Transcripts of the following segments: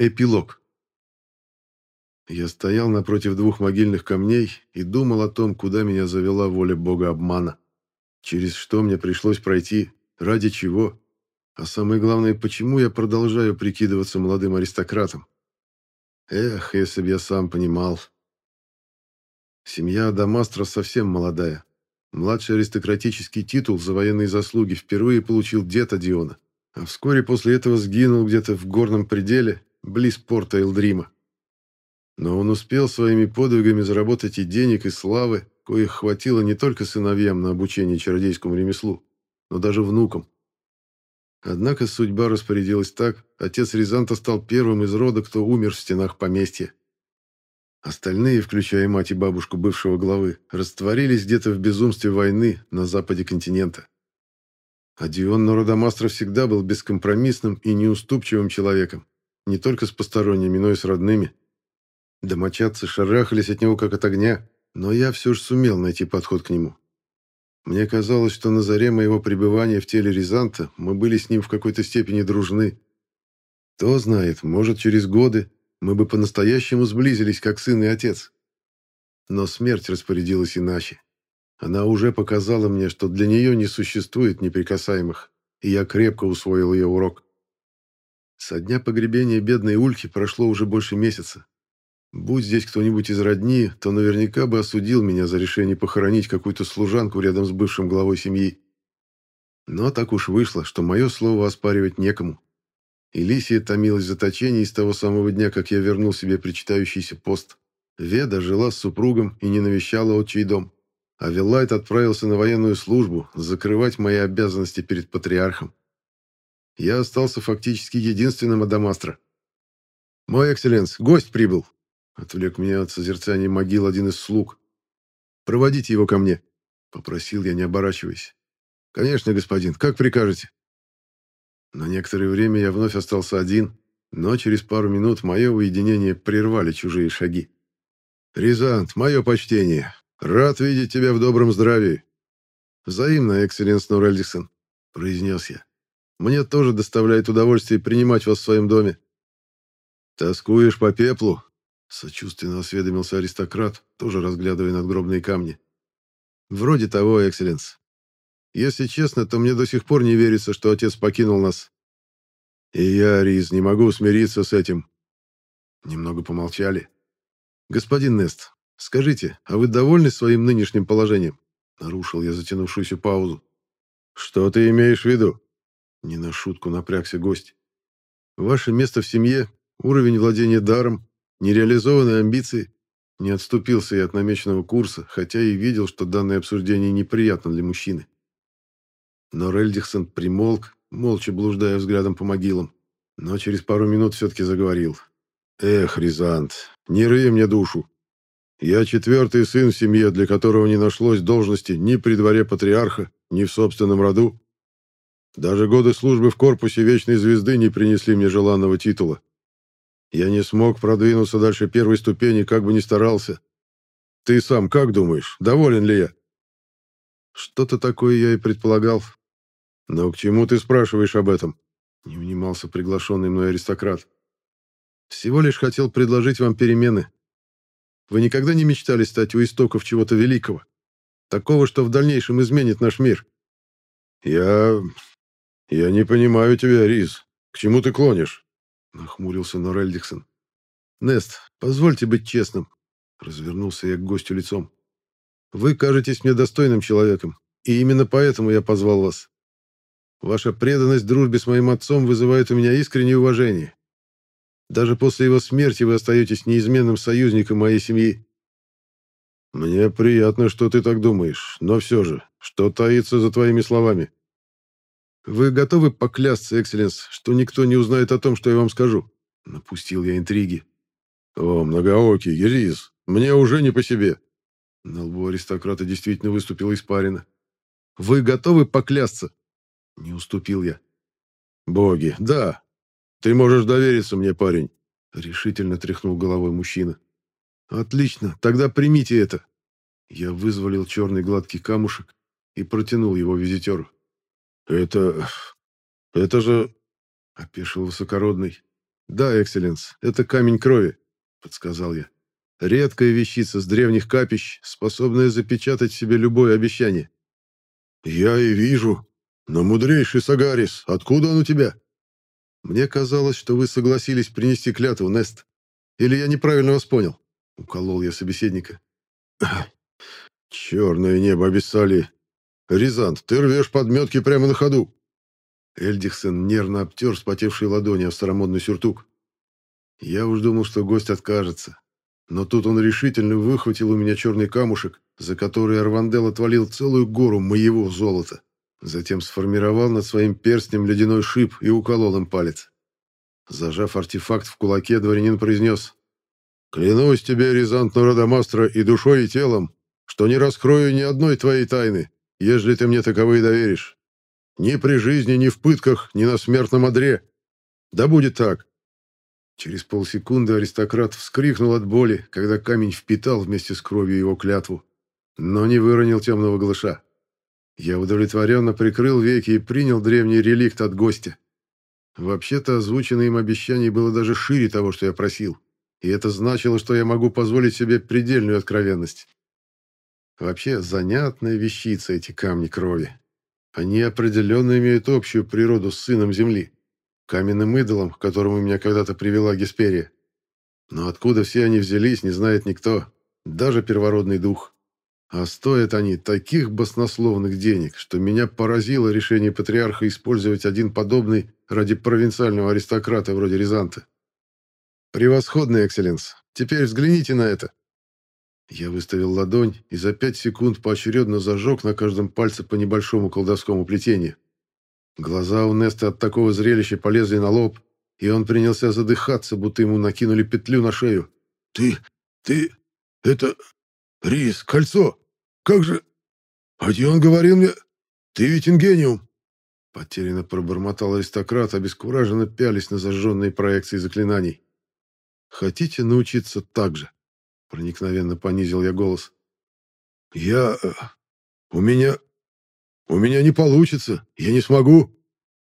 Эпилог. Я стоял напротив двух могильных камней и думал о том, куда меня завела воля бога обмана. Через что мне пришлось пройти, ради чего, а самое главное, почему я продолжаю прикидываться молодым аристократом. Эх, если бы я сам понимал. Семья Адамастра совсем молодая. Младший аристократический титул за военные заслуги впервые получил дед Адиона, а вскоре после этого сгинул где-то в горном пределе близ порта Элдрима. Но он успел своими подвигами заработать и денег, и славы, коих хватило не только сыновьям на обучение чародейскому ремеслу, но даже внукам. Однако судьба распорядилась так, отец Рязанта стал первым из рода, кто умер в стенах поместья. Остальные, включая мать и бабушку бывшего главы, растворились где-то в безумстве войны на западе континента. А Дион Нородомастро всегда был бескомпромиссным и неуступчивым человеком, не только с посторонними, но и с родными. Домочадцы шарахались от него как от огня, но я все же сумел найти подход к нему. Мне казалось, что на заре моего пребывания в теле Рязанта мы были с ним в какой-то степени дружны. Кто знает, может, через годы мы бы по-настоящему сблизились, как сын и отец. Но смерть распорядилась иначе. Она уже показала мне, что для нее не существует неприкасаемых, и я крепко усвоил ее урок. Со дня погребения бедной Ульки прошло уже больше месяца. Будь здесь кто-нибудь из родни, то наверняка бы осудил меня за решение похоронить какую-то служанку рядом с бывшим главой семьи. Но так уж вышло, что мое слово оспаривать некому. Элисия томилась в заточении с того самого дня, как я вернул себе причитающийся пост. Веда жила с супругом и не навещала отчий дом. А Виллайт отправился на военную службу, закрывать мои обязанности перед патриархом я остался фактически единственным Адамастро. «Мой экселленс, гость прибыл!» — отвлек меня от созерцания могил один из слуг. «Проводите его ко мне», — попросил я, не оборачиваясь. «Конечно, господин, как прикажете». На некоторое время я вновь остался один, но через пару минут мое уединение прервали чужие шаги. «Рязант, мое почтение. Рад видеть тебя в добром здравии». «Взаимно, экселленс Норельдиксон», — произнес я. Мне тоже доставляет удовольствие принимать вас в своем доме». «Тоскуешь по пеплу?» — сочувственно осведомился аристократ, тоже разглядывая надгробные камни. «Вроде того, экселленс. Если честно, то мне до сих пор не верится, что отец покинул нас». «И я, Риз, не могу смириться с этим». Немного помолчали. «Господин Нест, скажите, а вы довольны своим нынешним положением?» Нарушил я затянувшуюся паузу. «Что ты имеешь в виду?» Не на шутку напрягся гость. Ваше место в семье, уровень владения даром, нереализованные амбиции. Не отступился я от намеченного курса, хотя и видел, что данное обсуждение неприятно для мужчины. Но Рельдихсон примолк, молча блуждая взглядом по могилам, но через пару минут все-таки заговорил. «Эх, Рязант, не рый мне душу. Я четвертый сын в семье, для которого не нашлось должности ни при дворе патриарха, ни в собственном роду. Даже годы службы в корпусе Вечной Звезды не принесли мне желанного титула. Я не смог продвинуться дальше первой ступени, как бы ни старался. Ты сам как думаешь, доволен ли я? Что-то такое я и предполагал. Но к чему ты спрашиваешь об этом? Не унимался приглашенный мной аристократ. Всего лишь хотел предложить вам перемены. Вы никогда не мечтали стать у истоков чего-то великого? Такого, что в дальнейшем изменит наш мир? Я «Я не понимаю тебя, Риз. К чему ты клонишь?» Нахмурился Норель Диксон. «Нест, позвольте быть честным». Развернулся я к гостю лицом. «Вы кажетесь мне достойным человеком, и именно поэтому я позвал вас. Ваша преданность дружбе с моим отцом вызывает у меня искреннее уважение. Даже после его смерти вы остаетесь неизменным союзником моей семьи». «Мне приятно, что ты так думаешь, но все же, что таится за твоими словами?» «Вы готовы поклясться, Экселленс, что никто не узнает о том, что я вам скажу?» Напустил я интриги. «О, многоокий, Гериз, мне уже не по себе». На лбу аристократа действительно выступила испарина. «Вы готовы поклясться?» Не уступил я. «Боги, да. Ты можешь довериться мне, парень», — решительно тряхнул головой мужчина. «Отлично, тогда примите это». Я вызволил черный гладкий камушек и протянул его визитеру. «Это... это же...» — опешил высокородный. «Да, экселленс, это камень крови», — подсказал я. «Редкая вещица с древних капищ, способная запечатать в себе любое обещание». «Я и вижу. Но, мудрейший Сагарис, откуда он у тебя?» «Мне казалось, что вы согласились принести клятву, Нест. Или я неправильно вас понял?» — уколол я собеседника. «Черное небо обессали. Рязант, ты рвешь подметки прямо на ходу!» Эльдихсен нервно обтер вспотевшие ладони о старомодный сюртук. Я уж думал, что гость откажется. Но тут он решительно выхватил у меня черный камушек, за который Арвандел отвалил целую гору моего золота. Затем сформировал над своим перстнем ледяной шип и уколол им палец. Зажав артефакт в кулаке, дворянин произнес «Клянусь тебе, Рязант Нородомастра, и душой, и телом, что не раскрою ни одной твоей тайны, ежели ты мне таковые доверишь. Ни при жизни, ни в пытках, ни на смертном одре. Да будет так. Через полсекунды аристократ вскрикнул от боли, когда камень впитал вместе с кровью его клятву, но не выронил темного глыша. Я удовлетворенно прикрыл веки и принял древний реликт от гостя. Вообще-то озвученное им обещание было даже шире того, что я просил, и это значило, что я могу позволить себе предельную откровенность. Вообще, занятная вещица эти камни крови. Они определенно имеют общую природу с сыном Земли, каменным идолом, к которому меня когда-то привела Гесперия. Но откуда все они взялись, не знает никто, даже первородный дух. А стоят они таких баснословных денег, что меня поразило решение патриарха использовать один подобный ради провинциального аристократа вроде Рязанта. «Превосходный, экселленс. Теперь взгляните на это». Я выставил ладонь и за пять секунд поочередно зажег на каждом пальце по небольшому колдовскому плетению. Глаза у Неста от такого зрелища полезли на лоб, и он принялся задыхаться, будто ему накинули петлю на шею. «Ты... ты... это... Рис, кольцо! Как же... А где он говорил мне... Ты ведь ингениум!» Потерянно пробормотал аристократ, обескураженно пялись на зажженные проекции заклинаний. «Хотите научиться так же?» Проникновенно понизил я голос. «Я... Э, у меня... у меня не получится. Я не смогу!»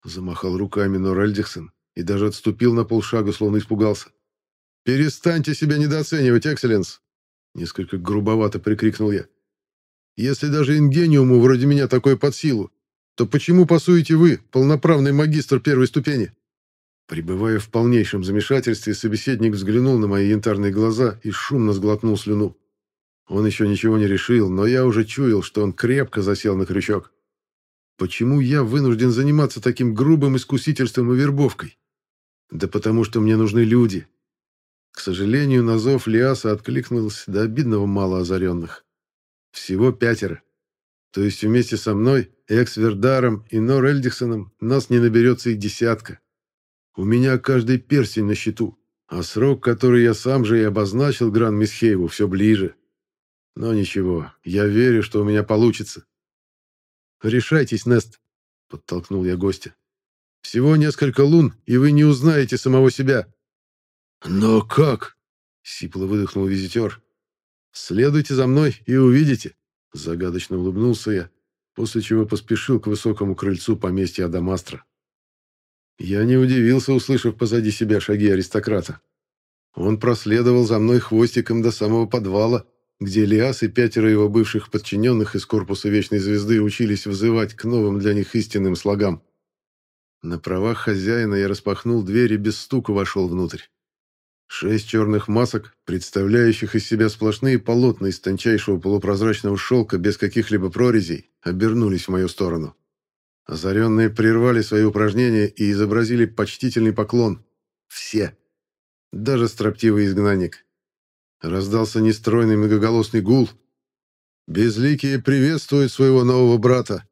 Замахал руками Норальдихсон и даже отступил на полшага, словно испугался. «Перестаньте себя недооценивать, Экселленс!» Несколько грубовато прикрикнул я. «Если даже ингениуму вроде меня такое под силу, то почему пасуете вы, полноправный магистр первой ступени?» Пребывая в полнейшем замешательстве, собеседник взглянул на мои янтарные глаза и шумно сглотнул слюну. Он еще ничего не решил, но я уже чуял, что он крепко засел на крючок. Почему я вынужден заниматься таким грубым искусительством и вербовкой? Да потому что мне нужны люди. К сожалению, на зов Лиаса откликнулось до обидного мало озаренных. Всего пятеро. То есть вместе со мной, Экс-Вердаром и Нор Эльдихсоном нас не наберется и десятка. У меня каждый перстень на счету, а срок, который я сам же и обозначил Гран Мисхейву, все ближе. Но ничего, я верю, что у меня получится. «Решайтесь, Нест», — подтолкнул я гостя. «Всего несколько лун, и вы не узнаете самого себя». «Но как?» — сипло выдохнул визитер. «Следуйте за мной и увидите», — загадочно улыбнулся я, после чего поспешил к высокому крыльцу поместья Адамастра. Я не удивился, услышав позади себя шаги аристократа. Он проследовал за мной хвостиком до самого подвала, где Лиас и пятеро его бывших подчиненных из корпуса Вечной Звезды учились взывать к новым для них истинным слогам. На правах хозяина я распахнул дверь и без стука вошел внутрь. Шесть черных масок, представляющих из себя сплошные полотна из тончайшего полупрозрачного шелка без каких-либо прорезей, обернулись в мою сторону. Озаренные прервали свои упражнения и изобразили почтительный поклон. Все. Даже строптивый изгнанник. Раздался нестройный многоголосный гул. «Безликие приветствуют своего нового брата!»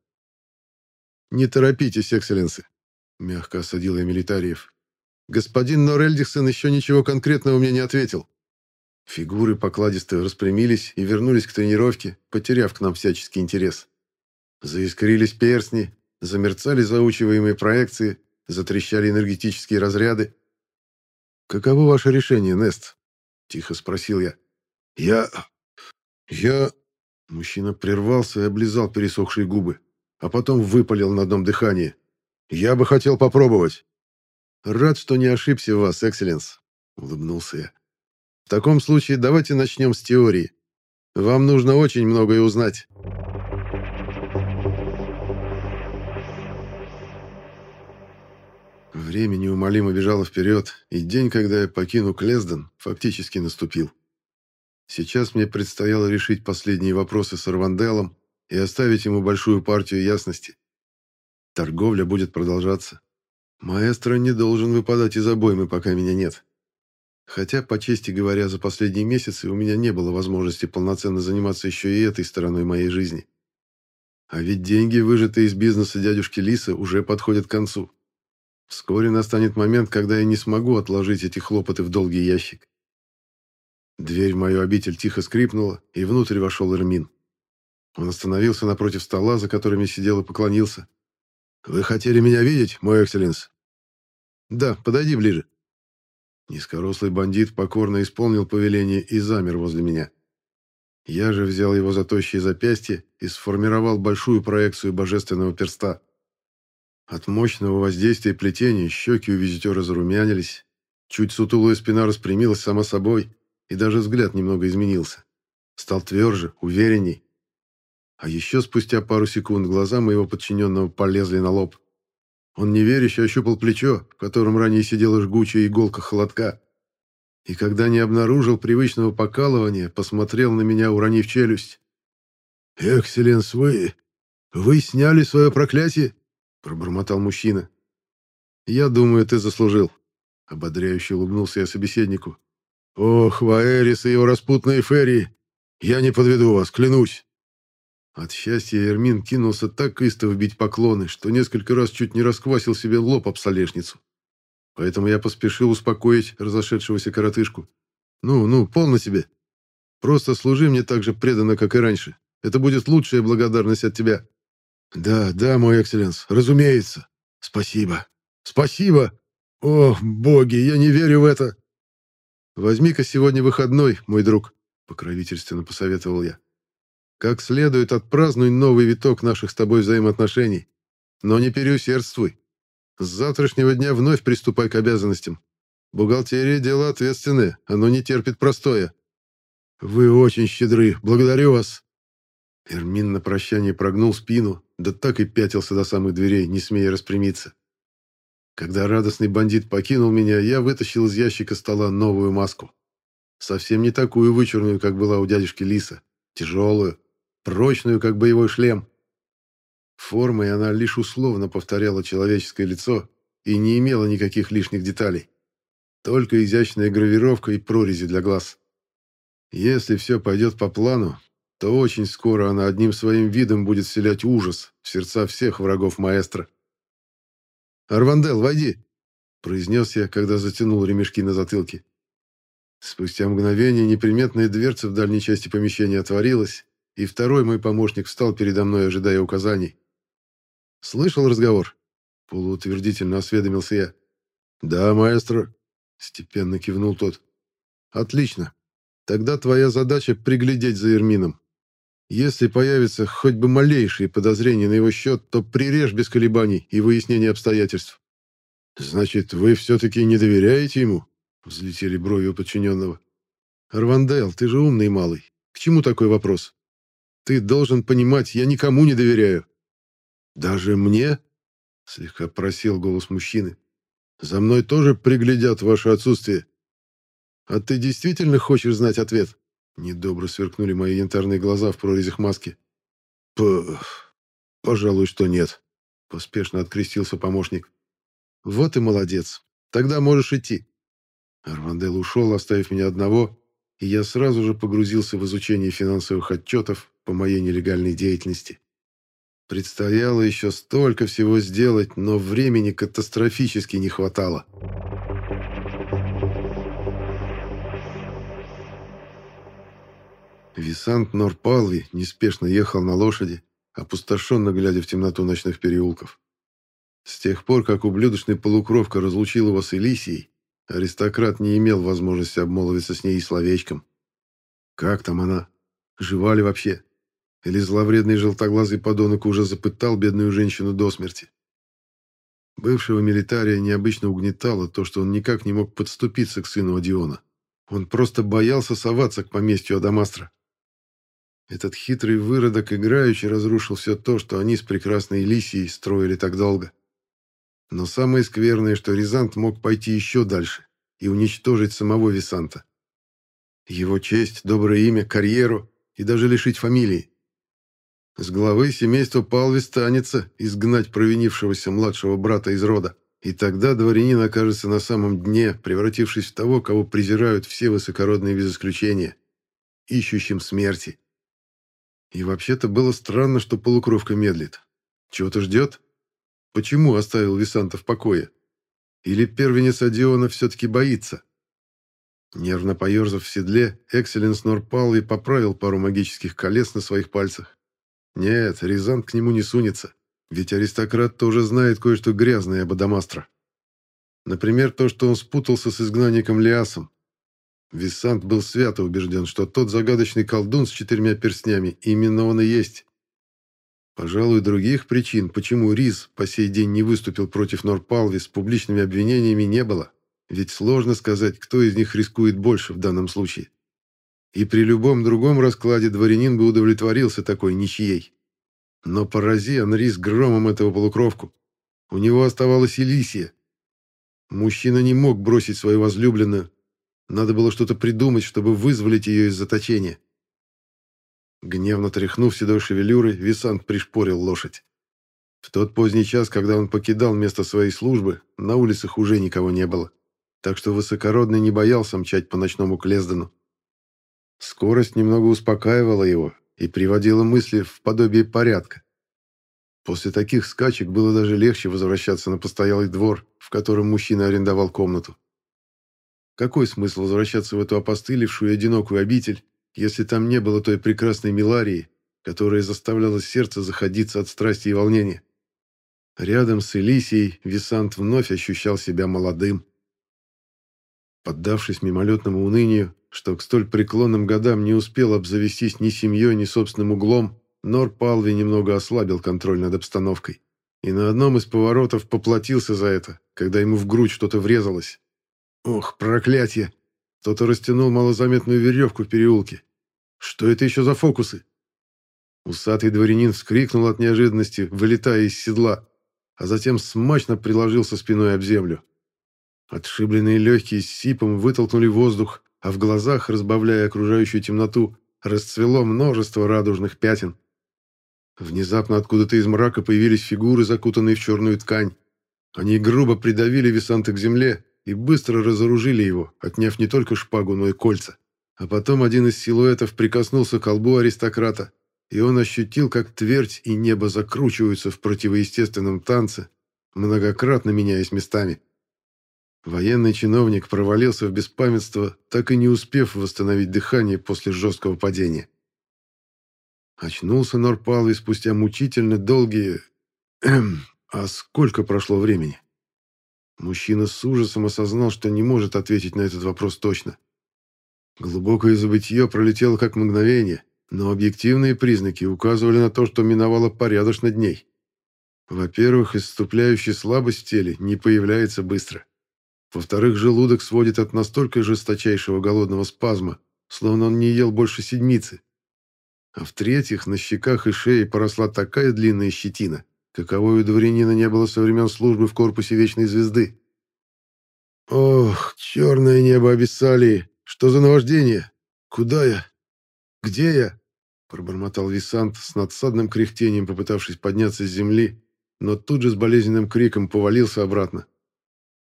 «Не торопитесь, экселленсы», — мягко осадил я милитариев. «Господин Норельдихсон еще ничего конкретного мне не ответил». Фигуры покладисто распрямились и вернулись к тренировке, потеряв к нам всяческий интерес. Заискрились перстни, Замерцали заучиваемые проекции, затрещали энергетические разряды. «Каково ваше решение, Нест?» — тихо спросил я. «Я... я...» Мужчина прервался и облизал пересохшие губы, а потом выпалил на одном дыхании. «Я бы хотел попробовать». Рад, что не ошибся в вас, экселленс, улыбнулся я. В таком случае давайте начнем с теории. Вам нужно очень многое узнать. Время неумолимо бежало вперед, и день, когда я покину Клезден, фактически наступил. Сейчас мне предстояло решить последние вопросы с Арванделом и оставить ему большую партию ясности. Торговля будет продолжаться. Маэстро не должен выпадать из обоймы, пока меня нет. Хотя, по чести говоря, за последние месяцы у меня не было возможности полноценно заниматься еще и этой стороной моей жизни. А ведь деньги, выжатые из бизнеса дядюшки Лиса, уже подходят к концу. Вскоре настанет момент, когда я не смогу отложить эти хлопоты в долгий ящик. Дверь в мою обитель тихо скрипнула, и внутрь вошел Эрмин. Он остановился напротив стола, за которым сидел и поклонился. «Вы хотели меня видеть, мой экселленс?» «Да, подойди ближе». Низкорослый бандит покорно исполнил повеление и замер возле меня. Я же взял его за тощие запястья и сформировал большую проекцию божественного перста. От мощного воздействия плетения щеки у визитера зарумянились, чуть сутулая спина распрямилась сама собой, и даже взгляд немного изменился. Стал тверже, уверенней. А еще спустя пару секунд глаза моего подчиненного полезли на лоб. Он неверяще ощупал плечо, в котором ранее сидела жгучая иголка холодка. И когда не обнаружил привычного покалывания, посмотрел на меня, уронив челюсть. «Экселленс, вы... вы сняли свое проклятие?» Пробормотал мужчина. «Я думаю, ты заслужил», — ободряюще улыбнулся я собеседнику. «Ох, Ваэрис и его распутные ферии! Я не подведу вас, клянусь!» От счастья Эрмин кинулся так истово бить поклоны, что несколько раз чуть не расквасил себе лоб об столешницу. Поэтому я поспешил успокоить разошедшегося коротышку. «Ну, ну, полно себе. Просто служи мне так же преданно, как и раньше. Это будет лучшая благодарность от тебя». «Да, да, мой экселленс, разумеется. Спасибо. Спасибо! О, боги, я не верю в это!» «Возьми-ка сегодня выходной, мой друг», — покровительственно посоветовал я. «Как следует отпразднуй новый виток наших с тобой взаимоотношений. Но не переусердствуй. С завтрашнего дня вновь приступай к обязанностям. Бухгалтерия — дело ответственное, оно не терпит простоя». «Вы очень щедры, благодарю вас», Эрмин на прощание прогнул спину, да так и пятился до самых дверей, не смея распрямиться. Когда радостный бандит покинул меня, я вытащил из ящика стола новую маску. Совсем не такую вычурную, как была у дядюшки Лиса. Тяжелую, прочную, как боевой шлем. Формой она лишь условно повторяла человеческое лицо и не имела никаких лишних деталей. Только изящная гравировка и прорези для глаз. Если все пойдет по плану, то очень скоро она одним своим видом будет вселять ужас в сердца всех врагов маэстро. «Арвандел, войди!» — произнес я, когда затянул ремешки на затылке. Спустя мгновение неприметная дверца в дальней части помещения отворилась, и второй мой помощник встал передо мной, ожидая указаний. «Слышал разговор?» — полуутвердительно осведомился я. «Да, маэстро», — степенно кивнул тот. «Отлично. Тогда твоя задача — приглядеть за Ермином. Если появится хоть бы малейшие подозрения на его счет, то прирежь без колебаний и выяснения обстоятельств. «Значит, вы все-таки не доверяете ему?» — взлетели брови у подчиненного. «Арвандел, ты же умный малый. К чему такой вопрос? Ты должен понимать, я никому не доверяю». «Даже мне?» — слегка просил голос мужчины. «За мной тоже приглядят ваше отсутствие». «А ты действительно хочешь знать ответ?» Недобро сверкнули мои янтарные глаза в прорезях маски. П... Пожалуй, что нет. Поспешно открестился помощник. Вот и молодец. Тогда можешь идти. Арвандел ушел, оставив меня одного, и я сразу же погрузился в изучение финансовых отчетов по моей нелегальной деятельности. Предстояло еще столько всего сделать, но времени катастрофически не хватало. Висант Норпалви неспешно ехал на лошади, опустошенно глядя в темноту ночных переулков. С тех пор, как ублюдочный полукровка разлучил его с Элисией, аристократ не имел возможности обмолвиться с ней и словечком. Как там она? Жива ли вообще? Или зловредный желтоглазый подонок уже запытал бедную женщину до смерти? Бывшего милитария необычно угнетало то, что он никак не мог подступиться к сыну Одиона. Он просто боялся соваться к поместью Адамастра. Этот хитрый выродок играючи разрушил все то, что они с прекрасной Лисией строили так долго. Но самое скверное, что Рязант мог пойти еще дальше и уничтожить самого Висанта. Его честь, доброе имя, карьеру и даже лишить фамилии. С главы семейства Палви станется изгнать провинившегося младшего брата из рода, и тогда дворянин окажется на самом дне, превратившись в того, кого презирают все высокородные без исключения, ищущим смерти. И вообще-то было странно, что полукровка медлит. Чего-то ждет? Почему оставил Висанта в покое? Или первенец Адиона все-таки боится? Нервно поерзав в седле, Экселенс Норпал и поправил пару магических колец на своих пальцах. Нет, Рязант к нему не сунется, ведь аристократ тоже знает кое-что грязное об Адамастро. Например, то, что он спутался с изгнанником Лиасом. Висант был свято убежден, что тот загадочный колдун с четырьмя перстнями именно он и есть. Пожалуй, других причин, почему Риз по сей день не выступил против Норпалви с публичными обвинениями, не было. Ведь сложно сказать, кто из них рискует больше в данном случае. И при любом другом раскладе дворянин бы удовлетворился такой ничьей. Но порази Анрис громом этого полукровку. У него оставалась Элисия. Мужчина не мог бросить свою возлюбленную. Надо было что-то придумать, чтобы вызволить ее из заточения. Гневно тряхнув седой шевелюрой, Висант пришпорил лошадь. В тот поздний час, когда он покидал место своей службы, на улицах уже никого не было. Так что высокородный не боялся мчать по ночному Клездену. Скорость немного успокаивала его и приводила мысли в подобие порядка. После таких скачек было даже легче возвращаться на постоялый двор, в котором мужчина арендовал комнату. Какой смысл возвращаться в эту опостылевшую и одинокую обитель, если там не было той прекрасной Миларии, которая заставляла сердце заходиться от страсти и волнения? Рядом с Элисией Висант вновь ощущал себя молодым. Поддавшись мимолетному унынию, что к столь преклонным годам не успел обзавестись ни семьей, ни собственным углом, Нор Палви немного ослабил контроль над обстановкой. И на одном из поворотов поплатился за это, когда ему в грудь что-то врезалось. Ох, проклятие! Кто-то растянул малозаметную веревку в переулке. Что это еще за фокусы? Усатый дворянин вскрикнул от неожиданности, вылетая из седла, а затем смачно приложился спиной об землю. Отшибленные легкие с сипом вытолкнули воздух, а в глазах, разбавляя окружающую темноту, расцвело множество радужных пятен. Внезапно откуда-то из мрака появились фигуры, закутанные в черную ткань. Они грубо придавили Висанта к земле и быстро разоружили его, отняв не только шпагу, но и кольца. А потом один из силуэтов прикоснулся к колбу аристократа, и он ощутил, как твердь и небо закручиваются в противоестественном танце, многократно меняясь местами. Военный чиновник провалился в беспамятство, так и не успев восстановить дыхание после жесткого падения. Очнулся Норпалый спустя мучительно долгие... А сколько прошло времени? Мужчина с ужасом осознал, что не может ответить на этот вопрос точно. Глубокое забытье пролетело как мгновение, но объективные признаки указывали на то, что миновало порядочно дней. Во-первых, исступляющая слабость в теле не появляется быстро. Во-вторых, желудок сводит от настолько жесточайшего голодного спазма, словно он не ел больше седмицы. А в-третьих, на щеках и шее поросла такая длинная щетина, каковой у дворянина не было со времен службы в корпусе Вечной Звезды. «Ох, черное небо Абиссалии! Что за наваждение? Куда я? Где я?» Пробормотал Висант с надсадным кряхтением, попытавшись подняться с земли, но тут же с болезненным криком повалился обратно.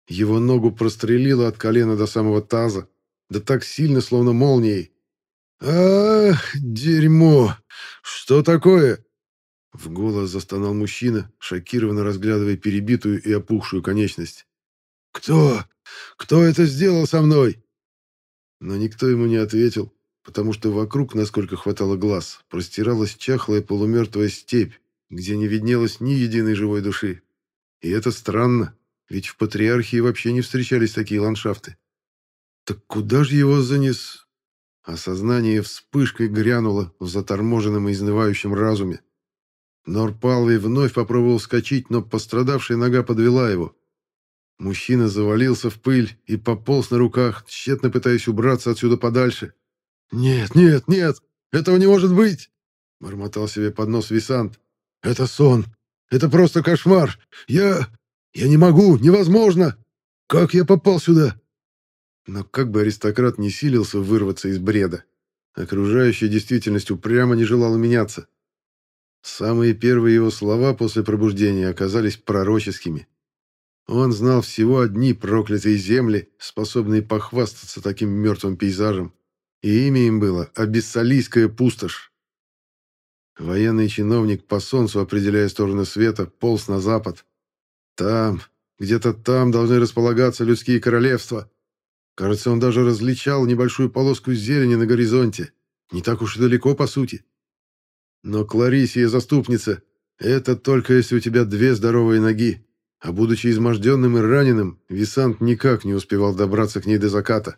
Его ногу прострелило от колена до самого таза, да так сильно, словно молнией. «Ах, дерьмо! Что такое?» В голос застонал мужчина, шокированно разглядывая перебитую и опухшую конечность. «Кто? Кто это сделал со мной?» Но никто ему не ответил, потому что вокруг, насколько хватало глаз, простиралась чахлая полумертвая степь, где не виднелось ни единой живой души. И это странно, ведь в Патриархии вообще не встречались такие ландшафты. Так куда же его занес... Осознание вспышкой грянуло в заторможенном и изнывающем разуме. Норпалвей вновь попробовал вскочить, но пострадавшая нога подвела его. Мужчина завалился в пыль и пополз на руках, тщетно пытаясь убраться отсюда подальше. «Нет, нет, нет! Этого не может быть!» — бормотал себе под нос Висант. «Это сон! Это просто кошмар! Я... я не могу! Невозможно! Как я попал сюда?» Но как бы аристократ не силился вырваться из бреда, окружающая действительность упрямо не желала меняться. Самые первые его слова после пробуждения оказались пророческими. Он знал всего одни проклятые земли, способные похвастаться таким мертвым пейзажем, и имя им было Абиссалийская пустошь. Военный чиновник по солнцу, определяя стороны света, полз на запад. Там, где-то там должны располагаться людские королевства. Кажется, он даже различал небольшую полоску зелени на горизонте. Не так уж и далеко, по сути. Но Кларисия заступница — это только если у тебя две здоровые ноги. А будучи изможденным и раненым, Висант никак не успевал добраться к ней до заката.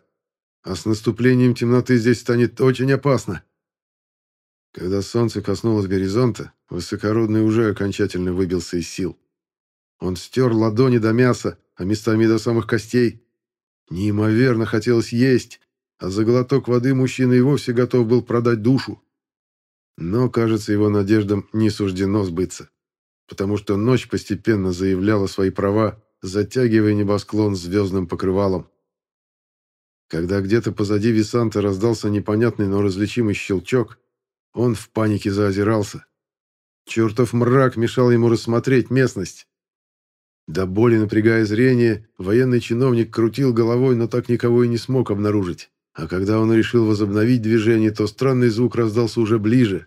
А с наступлением темноты здесь станет очень опасно. Когда солнце коснулось горизонта, высокородный уже окончательно выбился из сил. Он стер ладони до мяса, а местами до самых костей. Неимоверно хотелось есть, а за глоток воды мужчина и вовсе готов был продать душу. Но, кажется, его надеждам не суждено сбыться, потому что ночь постепенно заявляла свои права, затягивая небосклон звездным покрывалом. Когда где-то позади Висанта раздался непонятный, но различимый щелчок, он в панике заозирался. Чертов мрак мешал ему рассмотреть местность. До боли напрягая зрение, военный чиновник крутил головой, но так никого и не смог обнаружить. А когда он решил возобновить движение, то странный звук раздался уже ближе.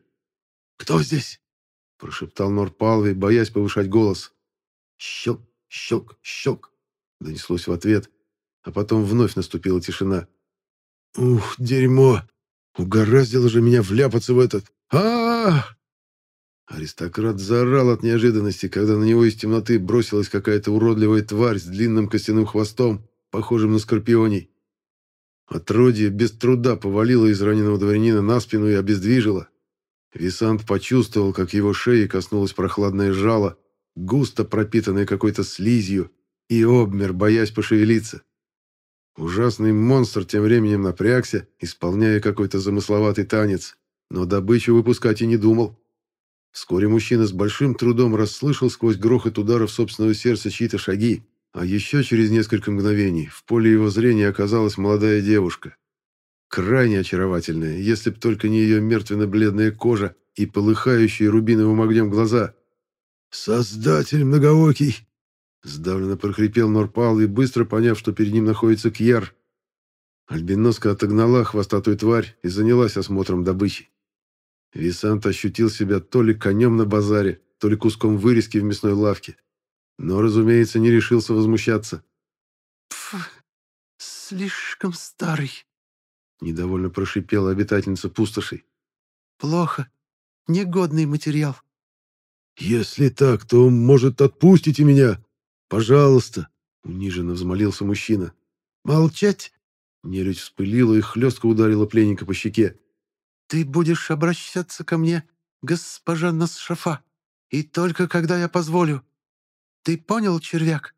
«Кто здесь?» – прошептал Норпалви, боясь повышать голос. «Щелк, щелк, щелк!» – донеслось в ответ, а потом вновь наступила тишина. «Ух, дерьмо! Угораздило же меня вляпаться в этот... а, -а, -а Аристократ заорал от неожиданности, когда на него из темноты бросилась какая-то уродливая тварь с длинным костяным хвостом, похожим на скорпионий. Отродье без труда повалило израненного дворянина на спину и обездвижило. Висант почувствовал, как его шеи коснулось прохладное жало, густо пропитанное какой-то слизью, и обмер, боясь пошевелиться. Ужасный монстр тем временем напрягся, исполняя какой-то замысловатый танец, но добычу выпускать и не думал. Вскоре мужчина с большим трудом расслышал сквозь грохот ударов собственного сердца чьи-то шаги, а еще через несколько мгновений в поле его зрения оказалась молодая девушка. Крайне очаровательная, если б только не ее мертвенно-бледная кожа и полыхающие рубиновым огнем глаза. «Создатель многоокий!» Сдавленно прохрипел Норпал и, быстро поняв, что перед ним находится Кьяр, Альбиноска отогнала хвостатую тварь и занялась осмотром добычи. Висант ощутил себя то ли конем на базаре, то ли куском вырезки в мясной лавке но, разумеется, не решился возмущаться. «Пф, слишком старый», — недовольно прошипела обитательница пустошей. «Плохо. Негодный материал». «Если так, то, может, отпустите меня? Пожалуйста», — униженно взмолился мужчина. «Молчать?» — нелюдь вспылила и хлестко ударила пленника по щеке. «Ты будешь обращаться ко мне, госпожа Насшафа, и только когда я позволю. Ты понял, червяк?»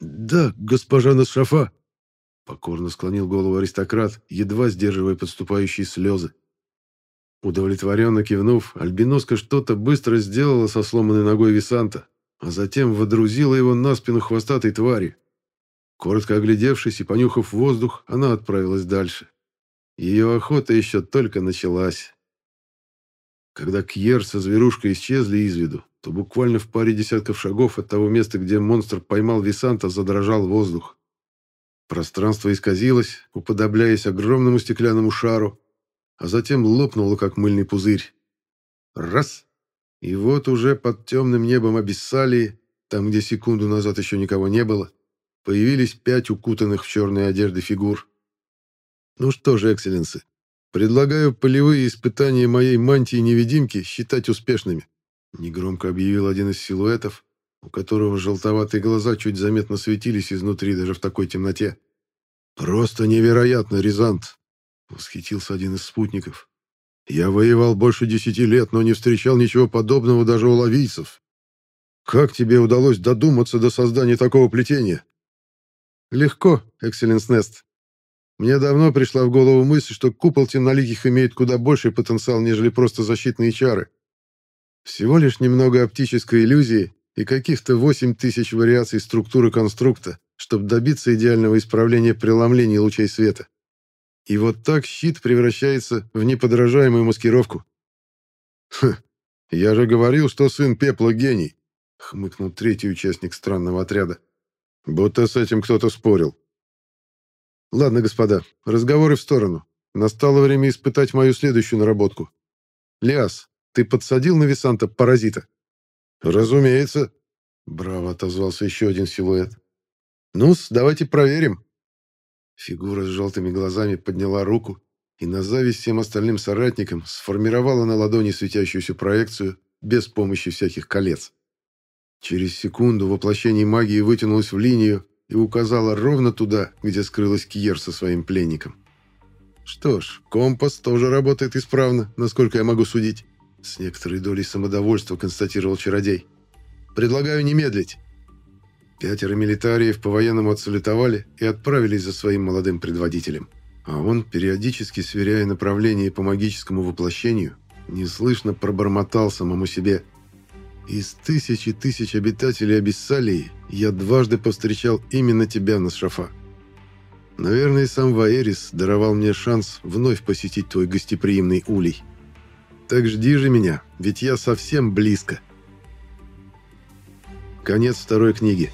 «Да, госпожа Насшафа», — покорно склонил голову аристократ, едва сдерживая подступающие слезы. Удовлетворенно кивнув, Альбиноска что-то быстро сделала со сломанной ногой Висанта, а затем водрузила его на спину хвостатой твари. Коротко оглядевшись и понюхав воздух, она отправилась дальше. Ее охота еще только началась. Когда Кьер со зверушкой исчезли из виду, то буквально в паре десятков шагов от того места, где монстр поймал Висанта, задрожал воздух. Пространство исказилось, уподобляясь огромному стеклянному шару, а затем лопнуло, как мыльный пузырь. Раз! И вот уже под темным небом Абиссалии, там, где секунду назад еще никого не было, появились пять укутанных в черные одежды фигур. Ну что же, экселленсы, предлагаю полевые испытания моей мантии-невидимки считать успешными. Негромко объявил один из силуэтов, у которого желтоватые глаза чуть заметно светились изнутри даже в такой темноте. «Просто невероятно, Рязант!» — восхитился один из спутников. Я воевал больше десяти лет, но не встречал ничего подобного даже у лавийцев. Как тебе удалось додуматься до создания такого плетения? Легко, Экселленс Нест. Мне давно пришла в голову мысль, что купол темноликих имеет куда больший потенциал, нежели просто защитные чары. Всего лишь немного оптической иллюзии и каких-то 8 тысяч вариаций структуры конструкта, чтобы добиться идеального исправления преломления лучей света. И вот так щит превращается в неподражаемую маскировку. «Хм, я же говорил, что сын Пепла гений», — хмыкнул третий участник странного отряда. «Будто с этим кто-то спорил». «Ладно, господа, разговоры в сторону. Настало время испытать мою следующую наработку. Лиас, ты подсадил на Висанта паразита?» «Разумеется», — браво отозвался еще один силуэт. «Ну-с, давайте проверим». Фигура с желтыми глазами подняла руку и на зависть всем остальным соратникам сформировала на ладони светящуюся проекцию без помощи всяких колец. Через секунду воплощение магии вытянулось в линию и указало ровно туда, где скрылась Кьер со своим пленником. Что ж, компас тоже работает исправно, насколько я могу судить. С некоторой долей самодовольства констатировал чародей. «Предлагаю не медлить». Пятеро милитариев по-военному отсалютовали и отправились за своим молодым предводителем. А он, периодически сверяя направление по магическому воплощению, неслышно пробормотал самому себе. «Из тысячи тысяч обитателей Абиссалии я дважды повстречал именно тебя, Насшафа. Наверное, сам Ваэрис даровал мне шанс вновь посетить твой гостеприимный улей». Так жди же меня, ведь я совсем близко. Конец второй книги.